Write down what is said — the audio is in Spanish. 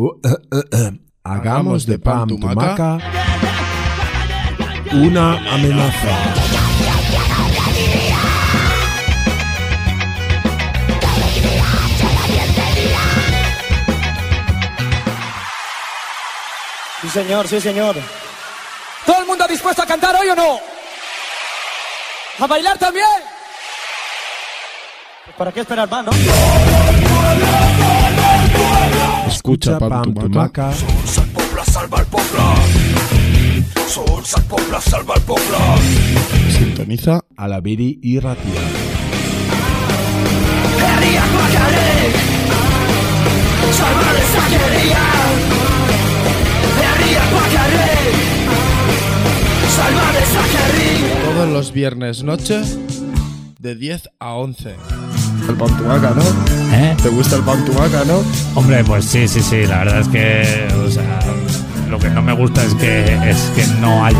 Eh, eh, eh. Hagamos de pan tumaca una amenaza. Sí, señor, sí, señor. ¿Todo el mundo dispuesto a cantar hoy o no? ¿A bailar también? Pues ¿Para qué esperar más, no? Escucha pan tumaca Sintoniza a la Viri y Ratia. todos los viernes noche de 10 a 11. El pan tumaca, ¿no? ¿Eh? ¿Te gusta el pan tumaca, no? Hombre, pues sí, sí, sí. La verdad es que, o sea, lo que no me gusta es que es que no haya pantumaca.